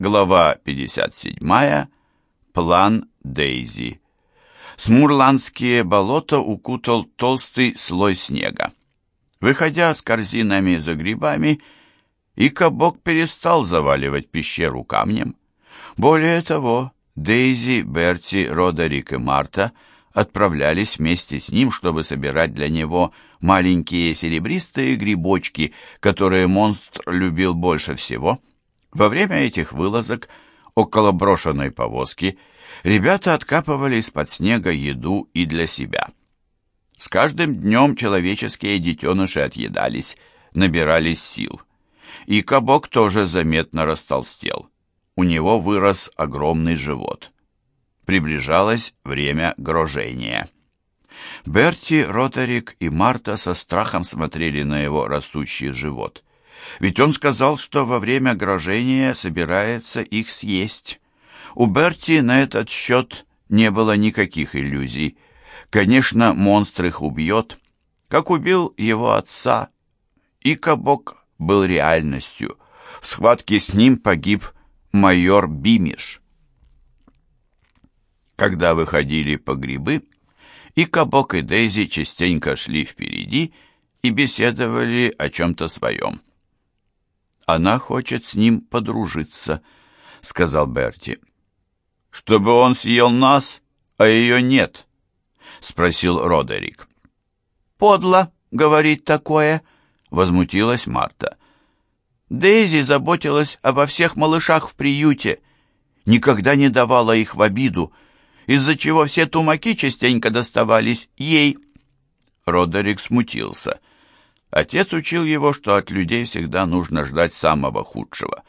Глава 57. План Дейзи. Смурландские болота укутал толстый слой снега. Выходя с корзинами за грибами, Икабок перестал заваливать пещеру камнем. Более того, Дейзи, Берти, Родерик и Марта отправлялись вместе с ним, чтобы собирать для него маленькие серебристые грибочки, которые монстр любил больше всего — во время этих вылазок около брошенной повозки ребята откапывали из-под снега еду и для себя. С каждым днем человеческие детеныши отъедались, набирались сил. И кабок тоже заметно растолстел. У него вырос огромный живот. Приближалось время грожения. Берти, Ротарик и Марта со страхом смотрели на его растущий живот. Ведь он сказал, что во время грожения собирается их съесть. У Берти на этот счет не было никаких иллюзий. Конечно, монстр их убьет, как убил его отца. И был реальностью. В схватке с ним погиб майор Бимиш. Когда выходили по грибы, и и Дейзи частенько шли впереди и беседовали о чем-то своем. Она хочет с ним подружиться, сказал Берти. Чтобы он съел нас, а ее нет, спросил Родерик. Подло говорить такое, возмутилась Марта. Дейзи заботилась обо всех малышах в приюте, никогда не давала их в обиду, из-за чего все тумаки частенько доставались ей. Родерик смутился. Отец учил его, что от людей всегда нужно ждать самого худшего.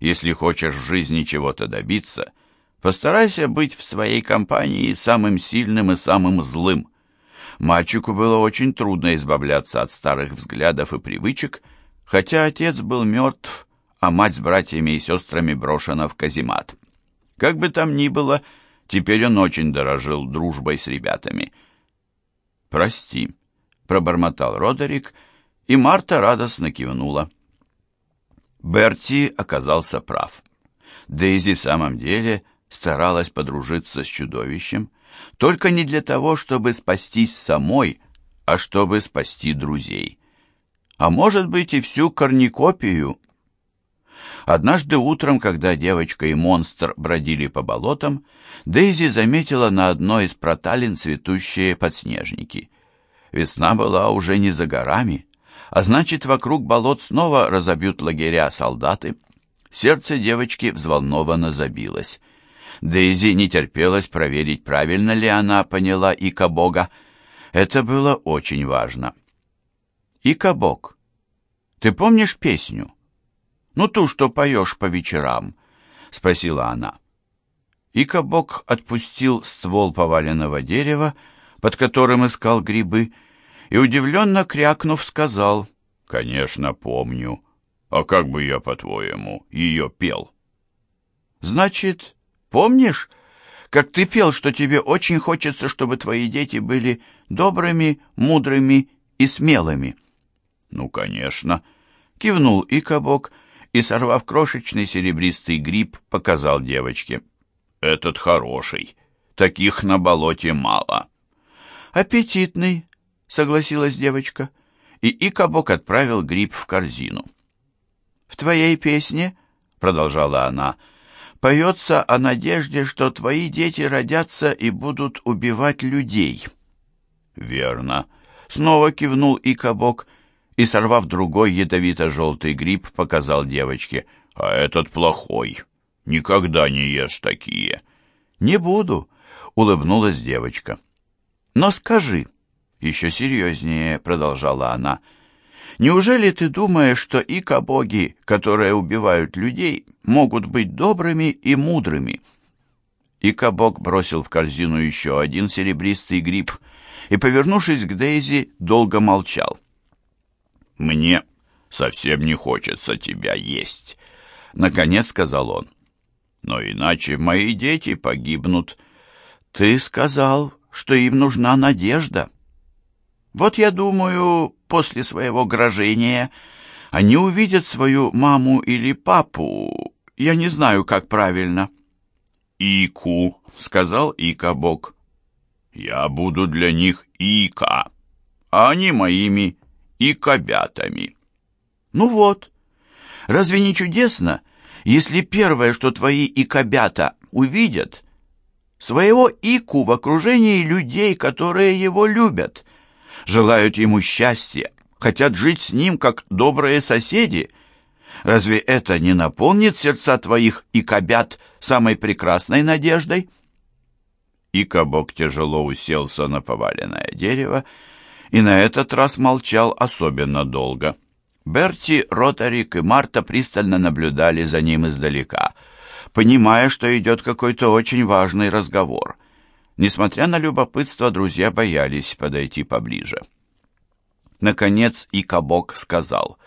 Если хочешь в жизни чего-то добиться, постарайся быть в своей компании самым сильным и самым злым. Мальчику было очень трудно избавляться от старых взглядов и привычек, хотя отец был мертв, а мать с братьями и сестрами брошена в каземат. Как бы там ни было, теперь он очень дорожил дружбой с ребятами. «Прости», — пробормотал Родерик, — и Марта радостно кивнула. Берти оказался прав. Дейзи в самом деле старалась подружиться с чудовищем, только не для того, чтобы спастись самой, а чтобы спасти друзей. А может быть и всю корникопию. Однажды утром, когда девочка и монстр бродили по болотам, Дейзи заметила на одной из проталин цветущие подснежники. Весна была уже не за горами а значит, вокруг болот снова разобьют лагеря солдаты. Сердце девочки взволнованно забилось. Дейзи не терпелось проверить, правильно ли она поняла Ика-бога. Это было очень важно. «Ика-бог, ты помнишь песню? Ну, ту, что поешь по вечерам?» — спросила она. Ика-бог отпустил ствол поваленного дерева, под которым искал грибы, и, удивленно крякнув, сказал, «Конечно, помню. А как бы я, по-твоему, ее пел?» «Значит, помнишь, как ты пел, что тебе очень хочется, чтобы твои дети были добрыми, мудрыми и смелыми?» «Ну, конечно», — кивнул Икабок и, сорвав крошечный серебристый гриб, показал девочке. «Этот хороший. Таких на болоте мало». «Аппетитный», согласилась девочка, и Икабок отправил гриб в корзину. «В твоей песне, — продолжала она, — поется о надежде, что твои дети родятся и будут убивать людей». «Верно», — снова кивнул Икабок и, сорвав другой ядовито-желтый гриб, показал девочке. «А этот плохой. Никогда не ешь такие». «Не буду», — улыбнулась девочка. «Но скажи, еще серьезнее продолжала она. Неужели ты думаешь, что ика-боги, которые убивают людей, могут быть добрыми и мудрыми? Ика-бог бросил в корзину еще один серебристый гриб и, повернувшись к Дейзи, долго молчал. «Мне совсем не хочется тебя есть», — наконец сказал он. «Но иначе мои дети погибнут. Ты сказал, что им нужна надежда». Вот я думаю, после своего грожения они увидят свою маму или папу Я не знаю, как правильно». «Ику», — сказал Ика-бог. «Я буду для них Ика, а они моими Икобятами». «Ну вот, разве не чудесно, если первое, что твои Икобята увидят, своего Ику в окружении людей, которые его любят, желают ему счастья, хотят жить с ним, как добрые соседи. Разве это не наполнит сердца твоих Икобят самой прекрасной надеждой?» И кабок тяжело уселся на поваленное дерево и на этот раз молчал особенно долго. Берти, Ротарик и Марта пристально наблюдали за ним издалека, понимая, что идет какой-то очень важный разговор. Несмотря на любопытство, друзья боялись подойти поближе. Наконец и Кабок сказал,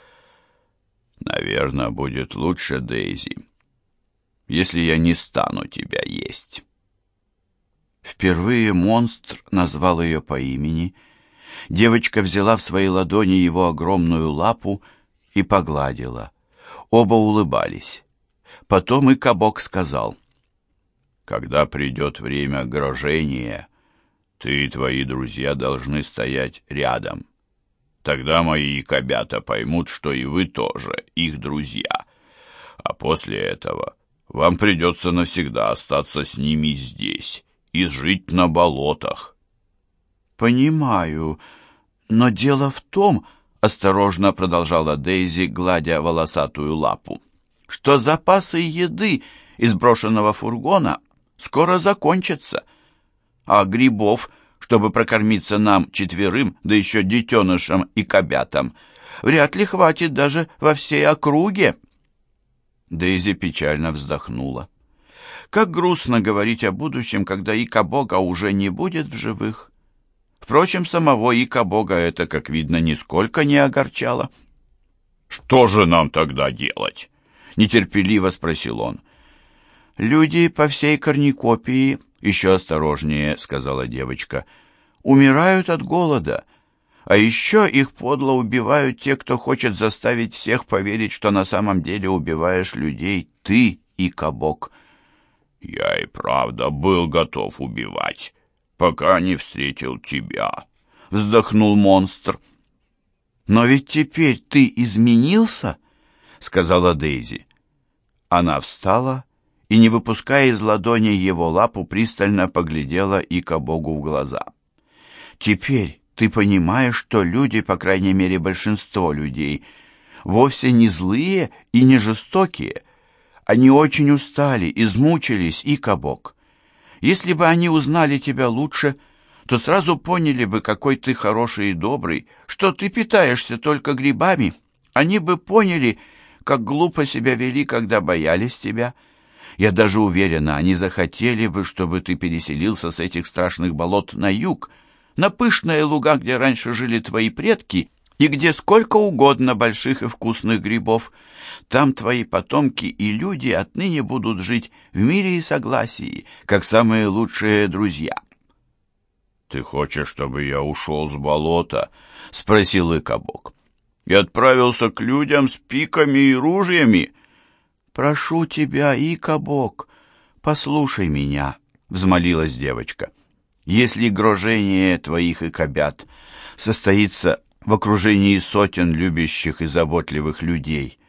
«Наверное, будет лучше, Дейзи, если я не стану тебя есть». Впервые монстр назвал ее по имени. Девочка взяла в свои ладони его огромную лапу и погладила. Оба улыбались. Потом и Кабок сказал, «Когда придет время грожения, ты и твои друзья должны стоять рядом. Тогда мои кобята поймут, что и вы тоже их друзья. А после этого вам придется навсегда остаться с ними здесь» и жить на болотах. Понимаю, но дело в том, осторожно продолжала Дейзи, гладя волосатую лапу, что запасы еды из брошенного фургона скоро закончатся, а грибов, чтобы прокормиться нам четверым, да еще детенышам и кобятам, вряд ли хватит даже во всей округе. Дейзи печально вздохнула. Как грустно говорить о будущем, когда Ика Бога уже не будет в живых. Впрочем, самого Ика Бога это, как видно, нисколько не огорчало. «Что же нам тогда делать?» — нетерпеливо спросил он. «Люди по всей корникопии, еще осторожнее», — сказала девочка, — «умирают от голода». А еще их подло убивают те, кто хочет заставить всех поверить, что на самом деле убиваешь людей ты и Кабок. Я и правда был готов убивать, пока не встретил тебя, — вздохнул монстр. Но ведь теперь ты изменился, — сказала Дейзи. Она встала и, не выпуская из ладони его лапу, пристально поглядела Ика Богу в глаза. «Теперь ты понимаешь, что люди, по крайней мере большинство людей, вовсе не злые и не жестокие, они очень устали, измучились и кабок. Если бы они узнали тебя лучше, то сразу поняли бы, какой ты хороший и добрый, что ты питаешься только грибами. Они бы поняли, как глупо себя вели, когда боялись тебя. Я даже уверена, они захотели бы, чтобы ты переселился с этих страшных болот на юг, на пышные луга, где раньше жили твои предки, и где сколько угодно больших и вкусных грибов. Там твои потомки и люди отныне будут жить в мире и согласии, как самые лучшие друзья. «Ты хочешь, чтобы я ушел с болота?» — спросил Икабок. «И отправился к людям с пиками и ружьями?» «Прошу тебя, Икабок, послушай меня», — взмолилась девочка. «Если грожение твоих икобят состоится в окружении сотен любящих и заботливых людей.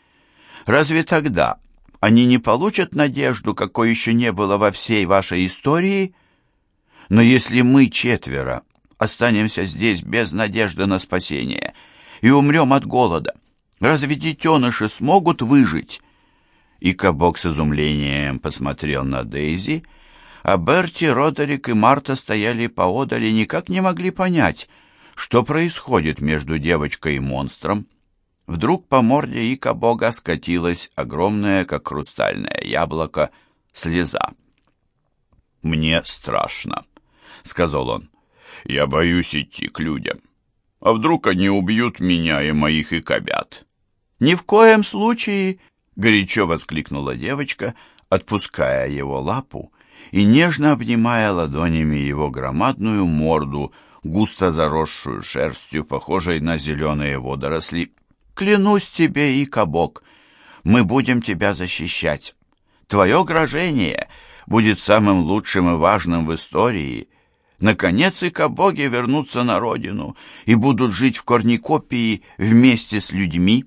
Разве тогда они не получат надежду, какой еще не было во всей вашей истории? Но если мы четверо останемся здесь без надежды на спасение и умрем от голода, разве детеныши смогут выжить?» И Кабок с изумлением посмотрел на Дейзи, а Берти, Родерик и Марта стояли поодаль и никак не могли понять — что происходит между девочкой и монстром? Вдруг по морде Ика Бога скатилась огромная, как хрустальное яблоко, слеза. «Мне страшно», — сказал он. «Я боюсь идти к людям. А вдруг они убьют меня и моих икобят?» «Ни в коем случае!» — горячо воскликнула девочка, отпуская его лапу и нежно обнимая ладонями его громадную морду, густо заросшую шерстью, похожей на зеленые водоросли. «Клянусь тебе, и кабок, мы будем тебя защищать. Твое грожение будет самым лучшим и важным в истории. Наконец и кабоги вернутся на родину и будут жить в корникопии вместе с людьми.